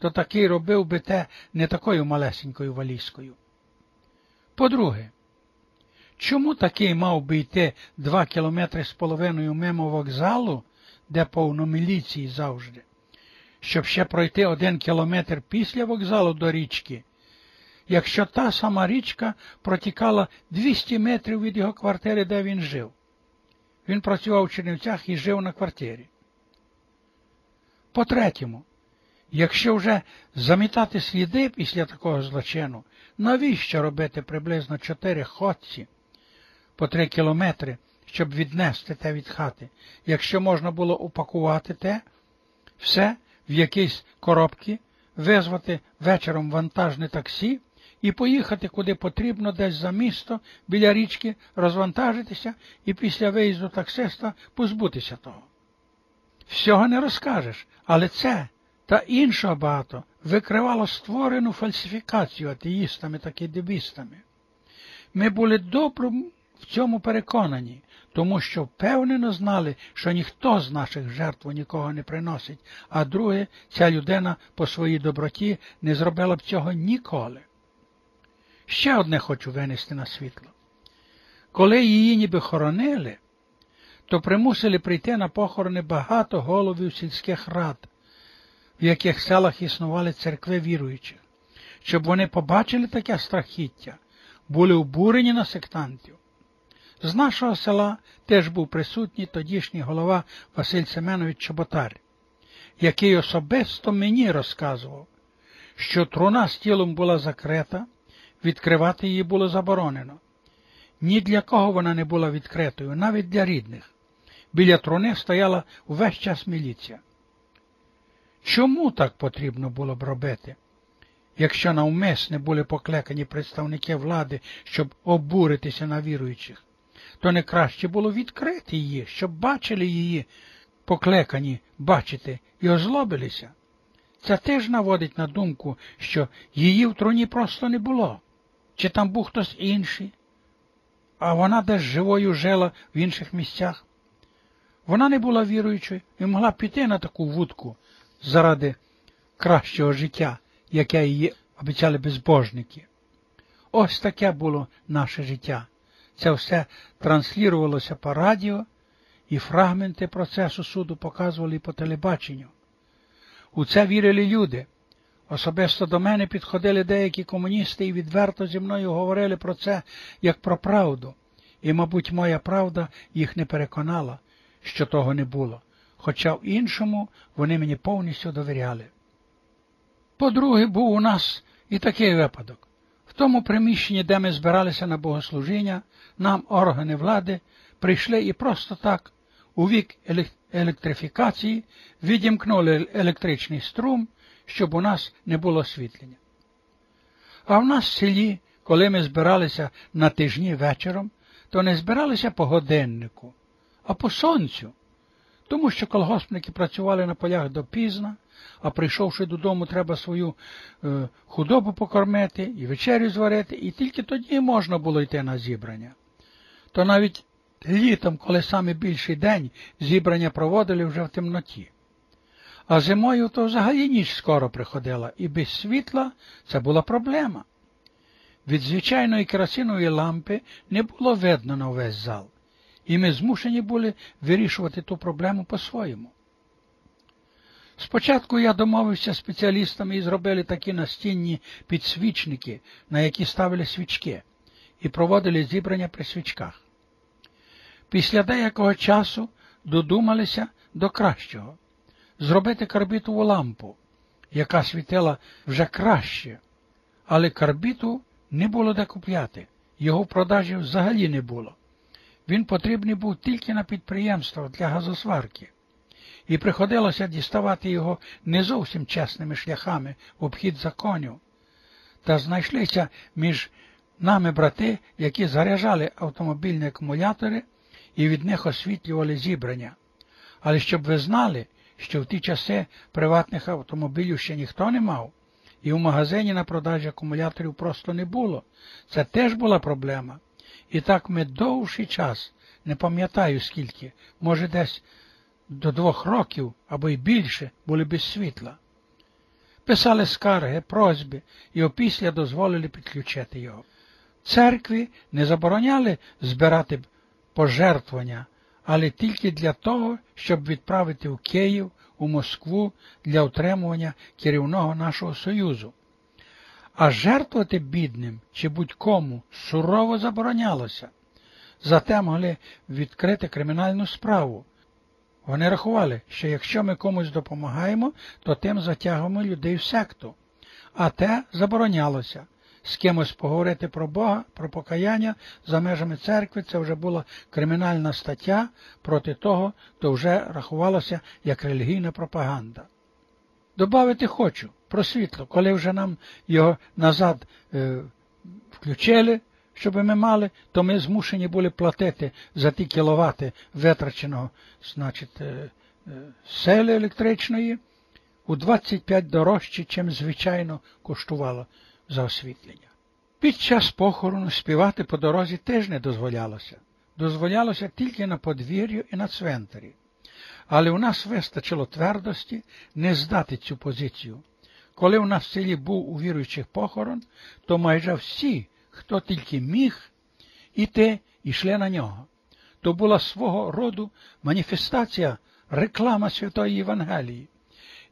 то такий робив би те не такою малесенькою валізкою. По-друге, чому такий мав би йти два кілометри з половиною мимо вокзалу, де повно міліції завжди, щоб ще пройти один кілометр після вокзалу до річки, якщо та сама річка протікала 200 метрів від його квартири, де він жив. Він працював у Чернівцях і жив на квартирі. По-третьому, якщо вже замітати сліди після такого злочину, навіщо робити приблизно чотири ходці по три кілометри, щоб віднести те від хати, якщо можна було упакувати те, все в якісь коробки, визвати вечором вантажне таксі і поїхати куди потрібно, десь за місто, біля річки, розвантажитися і після виїзду таксиста позбутися того. Всього не розкажеш, але це та іншого багато викривало створену фальсифікацію атеїстами та кидебістами. Ми були добре в цьому переконані, тому що впевнено знали, що ніхто з наших жертв нікого не приносить, а друге, ця людина по своїй доброті не зробила б цього ніколи. Ще одне хочу винести на світло. Коли її ніби хоронили, то примусили прийти на похорони багато головів сільських рад, в яких селах існували церкви віруючих, щоб вони побачили таке страхіття, були обурені на сектантів. З нашого села теж був присутній тодішній голова Василь Семенович Чоботар, який особисто мені розказував, що труна з тілом була закрита, відкривати її було заборонено. Ні для кого вона не була відкритою, навіть для рідних. Біля труни стояла увесь час міліція. Чому так потрібно було б робити, якщо навмисне були покликані представники влади, щоб обуритися на віруючих, то не краще було відкрити її, щоб бачили її, покликані бачити і озлобилися? Це теж наводить на думку, що її в труні просто не було, чи там був хтось інший, а вона десь живою жила в інших місцях. Вона не була віруючою і могла піти на таку вудку заради кращого життя, яке її обіцяли безбожники. Ось таке було наше життя. Це все транслірувалося по радіо, і фрагменти процесу суду показували по телебаченню. У це вірили люди. Особисто до мене підходили деякі комуністи і відверто зі мною говорили про це як про правду, і, мабуть, моя правда їх не переконала, що того не було, хоча в іншому вони мені повністю довіряли. По-друге, був у нас і такий випадок. В тому приміщенні, де ми збиралися на богослужіння, нам органи влади прийшли і просто так, у вік електрифікації, відімкнули електричний струм, щоб у нас не було освітлення. А в нас в селі, коли ми збиралися на тижні вечором, то не збиралися по годиннику, а по сонцю, тому що колгоспники працювали на полях допізно, а прийшовши додому, треба свою е, худобу покормити і вечерю зварити, і тільки тоді можна було йти на зібрання. То навіть літом, коли саме більший день, зібрання проводили вже в темноті. А зимою то взагалі ніч скоро приходила, і без світла це була проблема. Від звичайної керосинової лампи не було видно на весь зал, і ми змушені були вирішувати ту проблему по-своєму. Спочатку я домовився з спеціалістами і зробили такі настінні підсвічники, на які ставили свічки, і проводили зібрання при свічках. Після деякого часу додумалися до кращого зробити карбітову лампу, яка світила вже краще, але карбіту не було де купляти, його в продажі взагалі не було. Він потрібний був тільки на підприємство для газосварки, і приходилося діставати його не зовсім чесними шляхами в обхід законів. Та знайшлися між нами брати, які заряджали автомобільні акумулятори і від них освітлювали зібрання. Але щоб ви знали, що в ті часи приватних автомобілів ще ніхто не мав, і в магазині на продажі акумуляторів просто не було. Це теж була проблема. І так ми довший час, не пам'ятаю скільки, може десь до двох років або й більше були без світла. писали скарги, просьби і опісля дозволили підключити його. Церкві не забороняли збирати пожертвування, але тільки для того, щоб відправити в Київ, у Москву для утримування керівного нашого Союзу. А жертвувати бідним чи будь-кому сурово заборонялося. Зате могли відкрити кримінальну справу. Вони рахували, що якщо ми комусь допомагаємо, то тим затягуємо людей в секту. А те заборонялося. З кимось поговорити про Бога, про покаяння за межами церкви це вже була кримінальна стаття проти того, то вже рахувалося як релігійна пропаганда. Добавити хочу про світло, коли вже нам його назад е, включили, щоб ми мали, то ми змушені були платити за ті кіловати витраченого значить, е, е, сели електричної у 25 дорожче, чим звичайно коштувало за освітлення. Під час похорону співати по дорозі теж не дозволялося. Дозволялося тільки на подвір'ю і на цвинтарі. Але у нас вистачило твердості не здати цю позицію. Коли у нас в селі був у віруючих похорон, то майже всі, хто тільки міг, іти, йшли на нього. То була свого роду маніфестація, реклама Святої Євангелії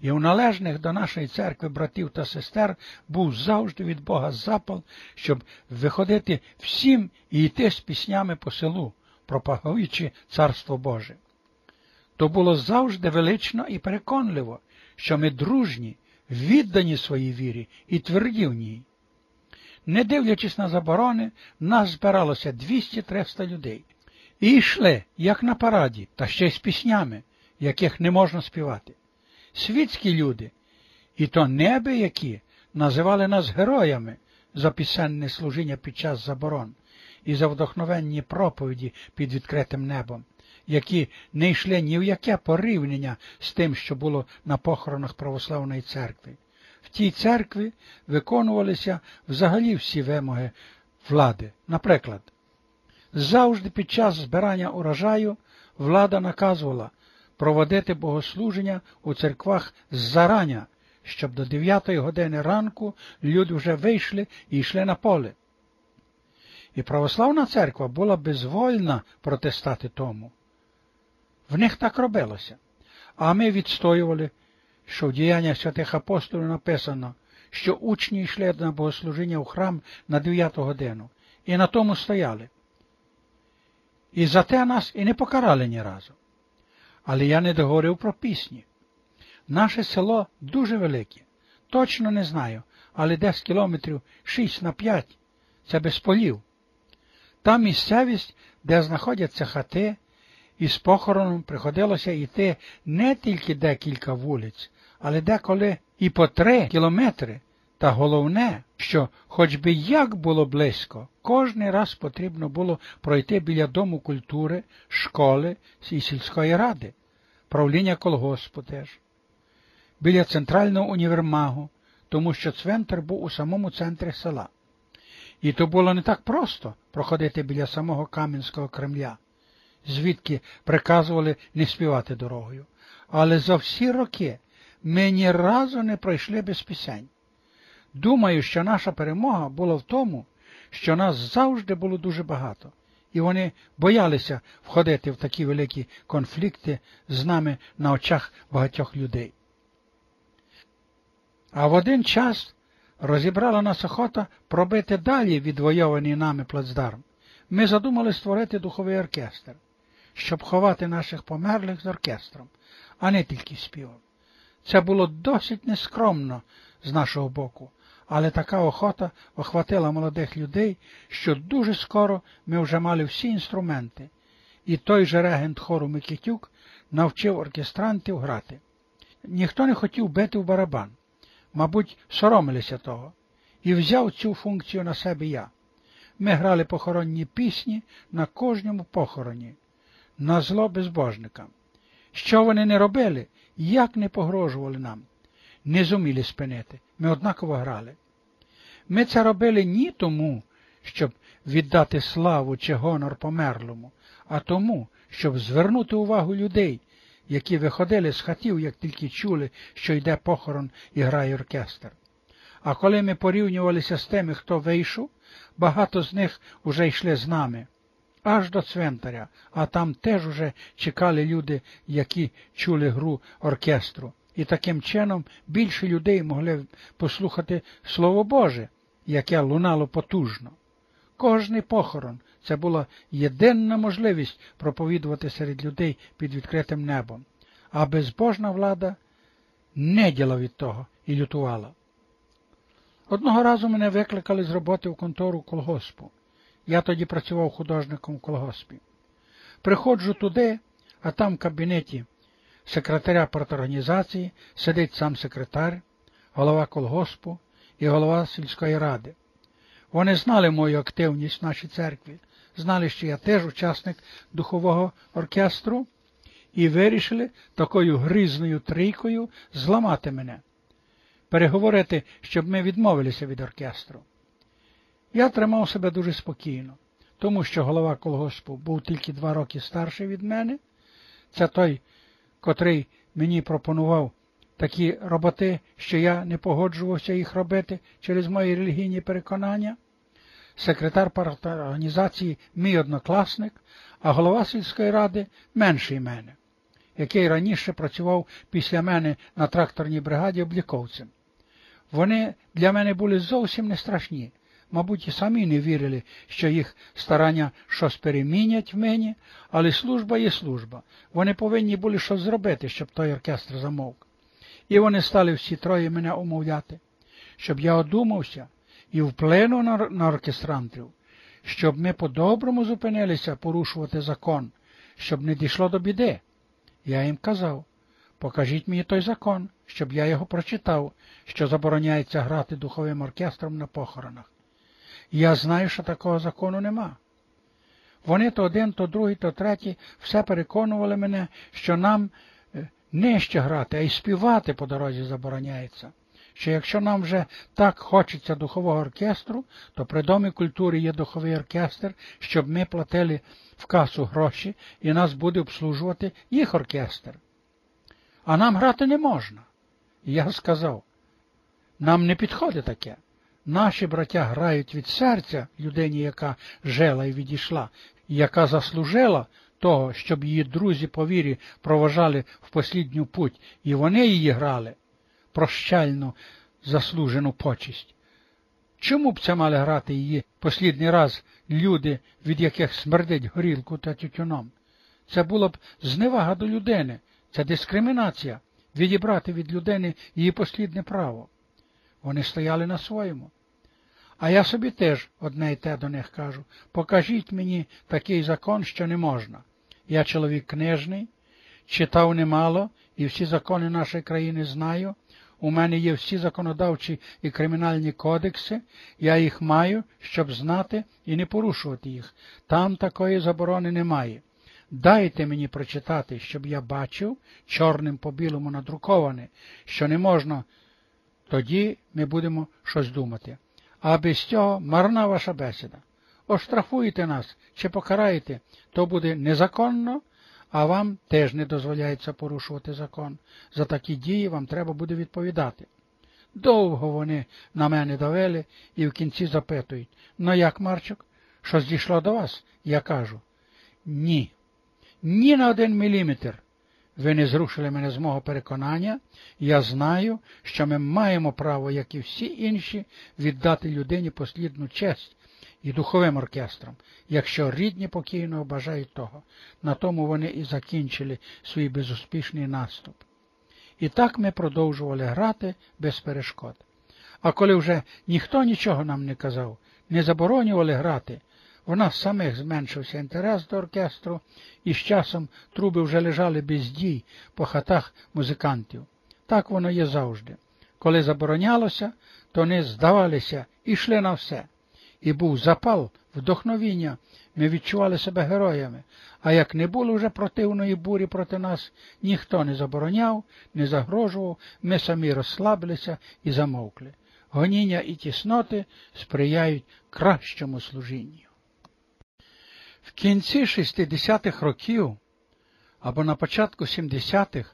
і у належних до нашої церкви братів та сестер був завжди від Бога запал, щоб виходити всім і йти з піснями по селу, пропагуючи Царство Боже. То було завжди велично і переконливо, що ми дружні, віддані своїй вірі і тверді в ній. Не дивлячись на заборони, нас збиралося 200-300 людей. І йшли, як на параді, та ще й з піснями, яких не можна співати світські люди, і то неби які називали нас героями за пісенне служіння під час заборон і за вдохновенні проповіді під відкритим небом, які не йшли ні в яке порівняння з тим, що було на похоронах православної церкви. В тій церкві виконувалися взагалі всі вимоги влади. Наприклад, завжди під час збирання урожаю влада наказувала проводити богослуження у церквах зарання, щоб до 9 години ранку люди вже вийшли і йшли на поле. І православна церква була безвольна протистати тому. В них так робилося. А ми відстоювали, що в діяннях святих апостолів написано, що учні йшли на богослужіння у храм на 9 годину, і на тому стояли. І за те нас і не покарали ні разу. Але я не договорив про пісні. Наше село дуже велике. Точно не знаю, але десь кілометрів 6 на 5 це без полів. Та місцевість, де знаходяться хати, і з похороном приходилося йти не тільки декілька вулиць, але деколи і по три кілометри. Та головне, що, хоч би як було близько, кожний раз потрібно було пройти біля дому культури, школи і сільської ради правління колгоспу теж, біля центрального універмагу, тому що цвинтар був у самому центрі села. І то було не так просто проходити біля самого Кам'янського Кремля, звідки приказували не співати дорогою. Але за всі роки ми ні разу не пройшли без пісень. Думаю, що наша перемога була в тому, що нас завжди було дуже багато і вони боялися входити в такі великі конфлікти з нами на очах багатьох людей. А в один час розібрала нас охота пробити далі відвойований нами плацдарм. Ми задумали створити духовий оркестр, щоб ховати наших померлих з оркестром, а не тільки співом. Це було досить нескромно з нашого боку, але така охота охватила молодих людей, що дуже скоро ми вже мали всі інструменти, і той же регент хору Микитюк навчив оркестрантів грати. Ніхто не хотів бити в барабан, мабуть, соромилися того, і взяв цю функцію на себе я. Ми грали похоронні пісні на кожному похороні, на зло безбожникам. Що вони не робили, як не погрожували нам не зуміли спинити. Ми однаково грали. Ми це робили ні тому, щоб віддати славу чи гонор померлому, а тому, щоб звернути увагу людей, які виходили з хатів, як тільки чули, що йде похорон і грає оркестр. А коли ми порівнювалися з тими, хто вийшов, багато з них уже йшли з нами, аж до цвинтаря, а там теж уже чекали люди, які чули гру оркестру. І таким чином більше людей могли послухати Слово Боже, яке лунало потужно. Кожний похорон це була єдина можливість проповідувати серед людей під відкритим небом, а безбожна влада не діла від того і лютувала. Одного разу мене викликали з роботи в контору колгоспу. Я тоді працював художником в колгоспі. Приходжу туди, а там в кабінеті секретаря парторганізації сидить сам секретар, голова колгоспу і голова сільської ради. Вони знали мою активність в нашій церкві, знали, що я теж учасник духового оркестру, і вирішили такою гризною трійкою зламати мене, переговорити, щоб ми відмовилися від оркестру. Я тримав себе дуже спокійно, тому що голова колгоспу був тільки два роки старший від мене. Це той, котрий мені пропонував такі роботи, що я не погоджувався їх робити через мої релігійні переконання. Секретар організації мій однокласник, а голова сільської ради менший мене, який раніше працював після мене на тракторній бригаді обліковцем. Вони для мене були зовсім не страшні, мабуть, і самі не вірили, що їх старання щось перемінять в мені, але служба є служба. Вони повинні були щось зробити, щоб той оркестр замовк. І вони стали всі троє мене умовляти, щоб я одумався і вплинув на, оркестрантів, щоб ми по-доброму зупинилися порушувати закон, щоб не дійшло до біди. Я їм казав, покажіть мені той закон, щоб я його прочитав, що забороняється грати духовим оркестром на похоронах. Я знаю, що такого закону нема. Вони то один, то другий, то третій все переконували мене, що нам не ще грати, а й співати по дорозі забороняється. Що якщо нам вже так хочеться духового оркестру, то при Домі культури є духовий оркестр, щоб ми платили в касу гроші і нас буде обслужувати їх оркестр. А нам грати не можна. Я сказав, нам не підходить таке. Наші браття грають від серця людині, яка жила і відійшла, яка заслужила того, щоб її друзі по вірі проважали в послідню путь, і вони її грали прощальну заслужену почесть. Чому б це мали грати її послідний раз люди, від яких смердить горілку та тютюном? Це було б зневага до людини, це дискримінація, відібрати від людини її послідне право. Вони стояли на своєму. А я собі теж одне й те до них кажу покажіть мені такий закон, що не можна. Я чоловік книжний, читав немало і всі закони нашої країни знаю. У мене є всі законодавчі і кримінальні кодекси, я їх маю, щоб знати і не порушувати їх. Там такої заборони немає. Дайте мені прочитати, щоб я бачив чорним по білому надруковане, що не можна, тоді ми будемо щось думати а без цього марна ваша бесіда. Оштрафуєте нас чи покараєте, то буде незаконно, а вам теж не дозволяється порушувати закон. За такі дії вам треба буде відповідати. Довго вони на мене давили і в кінці запитують ну як, Марчук, що дійшло до вас? Я кажу ні. Ні на один міліметр. Ви не зрушили мене з мого переконання, я знаю, що ми маємо право, як і всі інші, віддати людині послідну честь і духовим оркестрам, якщо рідні покійного бажають того. На тому вони і закінчили свій безуспішний наступ. І так ми продовжували грати без перешкод. А коли вже ніхто нічого нам не казав, не заборонювали грати, у нас самих зменшився інтерес до оркестру, і з часом труби вже лежали без дій по хатах музикантів. Так воно є завжди. Коли заборонялося, то вони здавалися і йшли на все. І був запал, вдохновіння, ми відчували себе героями, а як не було вже противної бурі проти нас, ніхто не забороняв, не загрожував, ми самі розслабилися і замовкли. Гоніння і тісноти сприяють кращому служінню. В кінці 60-х років або на початку 70-х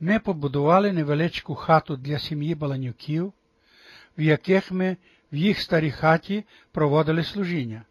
ми побудували невеличку хату для сім'ї Баланюків, в яких ми в їх старій хаті проводили служіння.